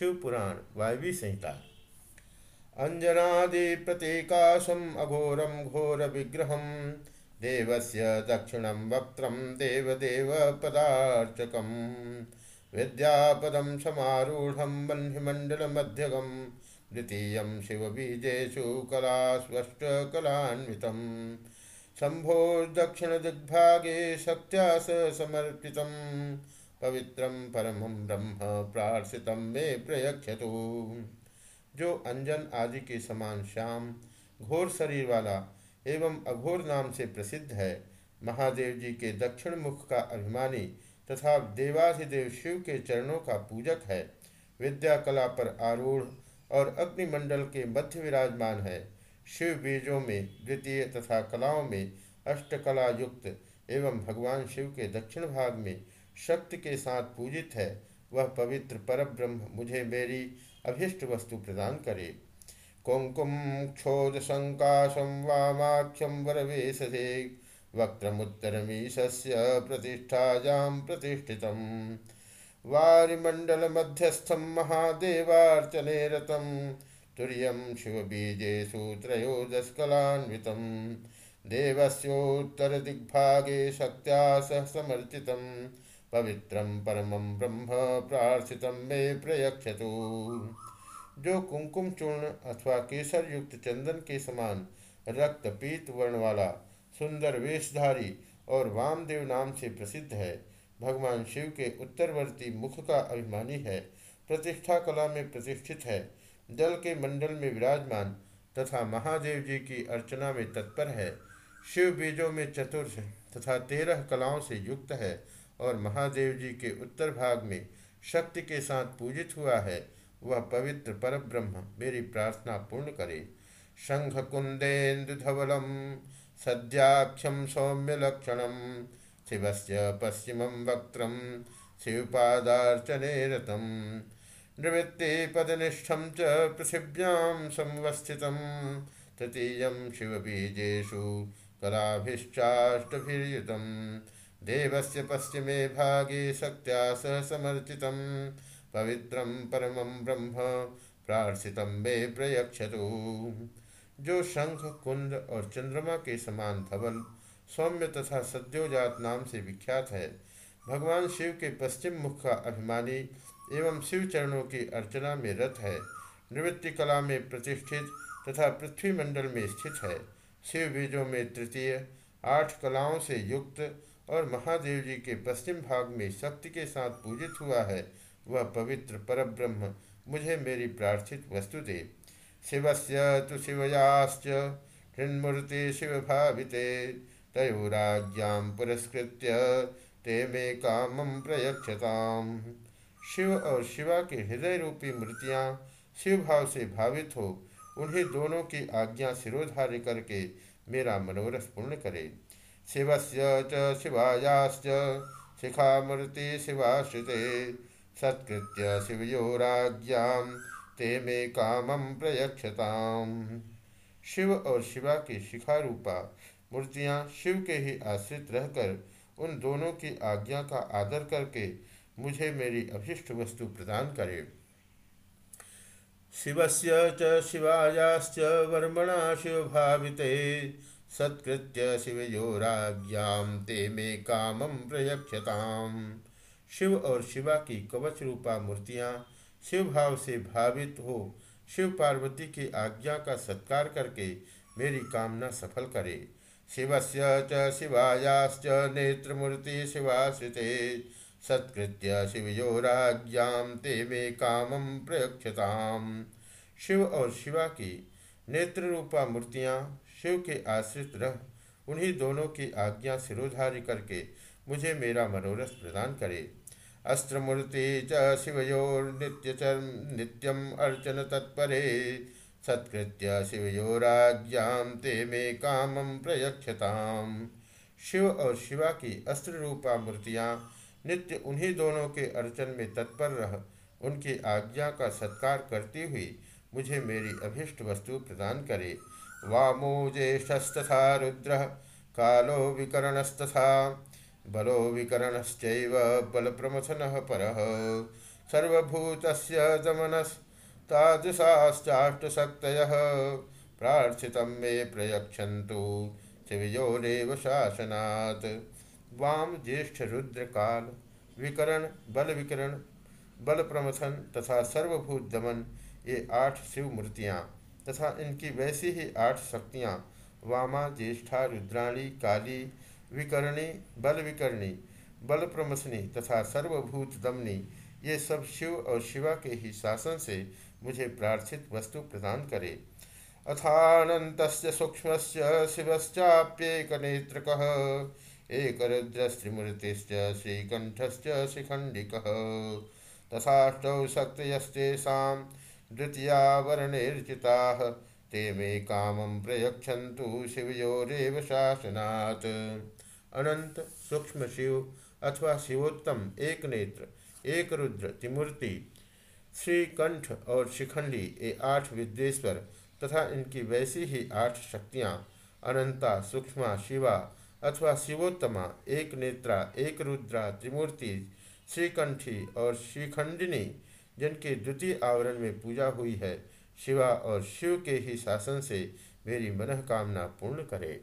शिवपुराण वायवी संहिता। अंजनादि प्रतीकाशम अघोरम घोर विग्रह, देवस्य दक्षिणं वक्त्रं देवदेव पदार्चकम् विद्यापदं समारूढं वह्निमण्डलमध्यगं द्वितीयं शिवबीजेषु कलास्वष्टकलान्वितम् शंभो दक्षिण दिग्भागे सत्यास समर्पितं पवित्रं परम ब्रह्म प्रार्थितं मे प्रयक्षतु जो अंजन आदि के समान श्याम, घोर शरीर वाला एवं अघोर नाम से प्रसिद्ध है, महादेव जी के दक्षिण मुख का अभिमानी तथा देवाधिदेव शिव के चरणों का पूजक है, विद्या कला पर आरूढ़ और अग्निमंडल के मध्य विराजमान है, शिव बीजों में, द्वितीय तथा कलाओं में अष्टकला युक्त एवं भगवान शिव के दक्षिण भाग में शक्ति के साथ पूजित है, वह पवित्र पर ब्रह्म मुझे मेरी अभिष्ट वस्तु प्रदान करे। कुंकुम क्षोद संकाशम वामाख्यम वरवेशे वक्त्रमुत्तरमीशस्य प्रतिष्ठायां प्रतिष्ठितम्। वारिमण्डलमध्यस्थं महादेवार्चने रतं तुर्यं शिवबीजेषु त्रयोदशकलान्वितं देवस्योत्तरदिग्भागे शक्त्या सह समर्चितं पवित्रं परमं ब्रह्म प्रार्थितं मे प्रयक्षतु जो कुंकुम चूर्ण अथवा केसर युक्त चंदन के समान रक्त पीत वर्ण वाला, सुंदर वेशधारी और वामदेव नाम से प्रसिद्ध है, भगवान शिव के उत्तरवर्ती मुख का अभिमानी है, प्रतिष्ठा कला में प्रतिष्ठित है, जल के मंडल में विराजमान तथा महादेव जी की अर्चना में तत्पर है, शिव बीजों में चतुर्थ तथा तेरह कलाओं से युक्त है और महादेव जी के उत्तर भाग में शक्ति के साथ पूजित हुआ है, वह पवित्र पर ब्रह्म मेरी प्रार्थना पूर्ण करे। शंख कुंदेन्दुधवलम सद्याख्यम सौम्य लक्षणम से पश्चिम वक्त शिवपादार्चने रतम। निवृत्ति पदनिष्ठम च पृथिव्यां संवस्थितं, तृतीयं शिवबीजेषु कलाभिश्चाष्टभिर्युतं देवस्य पश्चिमे भागे शक्त्या सह समर्चितं। पवित्रं परमं ब्रह्म, प्रार्थितं मे प्रयक्षतु जो शंख कुंद और चंद्रमा के समान धवल, सौम्य तथा सद्योजात नाम से विख्यात है, भगवान शिव के पश्चिम मुख का अभिमानी एवं शिव चरणों की अर्चना में रत है, निवृत्ति कला में प्रतिष्ठित तथा पृथ्वी मंडल में स्थित है, शिव बीजों में तृतीय, आठ कलाओं से युक्त और महादेव जी के पश्चिम भाग में शक्ति के साथ पूजित हुआ है, वह पवित्र परब्रह्म, मुझे मेरी प्रार्थित वस्तु दे। शिवस्य तो शिवयाश्च, हृन्मूर्ति शिव भाविते तयोराज्ञां पुरस्कृत्य ते मे कामं प्रयक्षताम् शिव और शिवा के हृदय रूपी मूर्तियाँ शिव भाव से भावित हो, उन्हीं दोनों की आज्ञा सिरोधार्य करके मेरा मनोरथ पूर्ण करे। शिवस्य च शिवायाश्च शिखामूर्ति शिवाश्रिते। सत्कृत्य शिवयोराज्ञां ते मे कामं प्रयक्षताम शिव और शिवा की शिखा रूपा मूर्तियाँ शिव के ही आश्रित रहकर उन दोनों की आज्ञा का आदर करके मुझे मेरी अभिष्ट वस्तु प्रदान करे। शिवस्य च शिवायाश्च वर्मणा शिवभाविते। सत्कृत्य शिवयोराज्ञां ते मे कामं प्रयक्षताम शिव और शिवा की कवच रूपा मूर्तियाँ शिव भाव से भावित हो, शिव पार्वती की आज्ञा का सत्कार करके मेरी कामना सफल करे। शिवस्य च शिवायाश्च नेत्रमूर्ति शिवाश्रिते। सत्कृत्य शिवयोराज्ञां ते मे कामं प्रयक्षताम शिव और शिवा की नेत्र रूपा मूर्तियाँ शिव के आश्रित रह, उन्हीं दोनों की आज्ञा सिरोधारी करके मुझे मेरा मनोरथ प्रदान करे। अस्त्रमूर्ति च शिवयोर्नित्यचर नित्यम अर्चन तत्परे। सत्कृत्य शिवयोराज्ञां ते मे कामं प्रयक्षताम शिव और शिवा की अस्त्र रूपा मूर्तियाँ नित्य उन्हीं दोनों के अर्चन में तत्पर रह, उनकी आज्ञा का सत्कार करती हुई मुझे मेरी अभिष्ट वस्तु प्रदान करे। वामो ज्येष्ठस्तथा रुद्र, कालो विकरणस्तथा, बलो विकरणश्चैव बलप्रमथन पर। सर्वभूतस्य दमनस्तादृशाश्चाष्टशक्तयः प्रार्थितं मे प्रयक्षन्तु शिवयोरेव शासनात्। वाम ज्येष्ठ रुद्र काल, विकरण, बल विकरण बल प्रमथन तथा सर्वभूत दमन ये आठ शिव मूर्तियाँ तथा इनकी वैसी ही आठ शक्तियाँ, वामा, ज्येष्ठा, रुद्राणी, काली, विकरणी बल विकरणी बल प्रमथनी तथा सर्वभूत दमनी ये सब शिव और शिवा के ही शासन से मुझे प्रार्थित वस्तु प्रदान करे। अथानंत सूक्ष्म शिवश्चाप्येक नेत्रक एक रुद्रस्त्रिमूर्तिश्च श्रीकण्ठश्च शिखण्डिकः। तथाष्टौ शक्तयस्तेषां द्वितीयावरणैर्चिताः ते मे कामं प्रयक्षन्तु शिवयोरेव शासनात्। अनंत सूक्ष्म शिव अथवा शिवोत्तम एक नेत्र एक रुद्र त्रिमूर्ति श्रीकंठ और शिखंडी ये आठ विद्वेश्वर तथा इनकी वैसी ही आठ शक्तियाँ, अनंता, सूक्ष्मा, शिवा अथवा शिवोत्तमा एक नेत्रा एक रुद्रा त्रिमूर्ति, श्रीकंठी और श्रीखंडिनी जिनके द्वितीय आवरण में पूजा हुई है, शिवा और शिव के ही शासन से मेरी मनोकामना पूर्ण करे।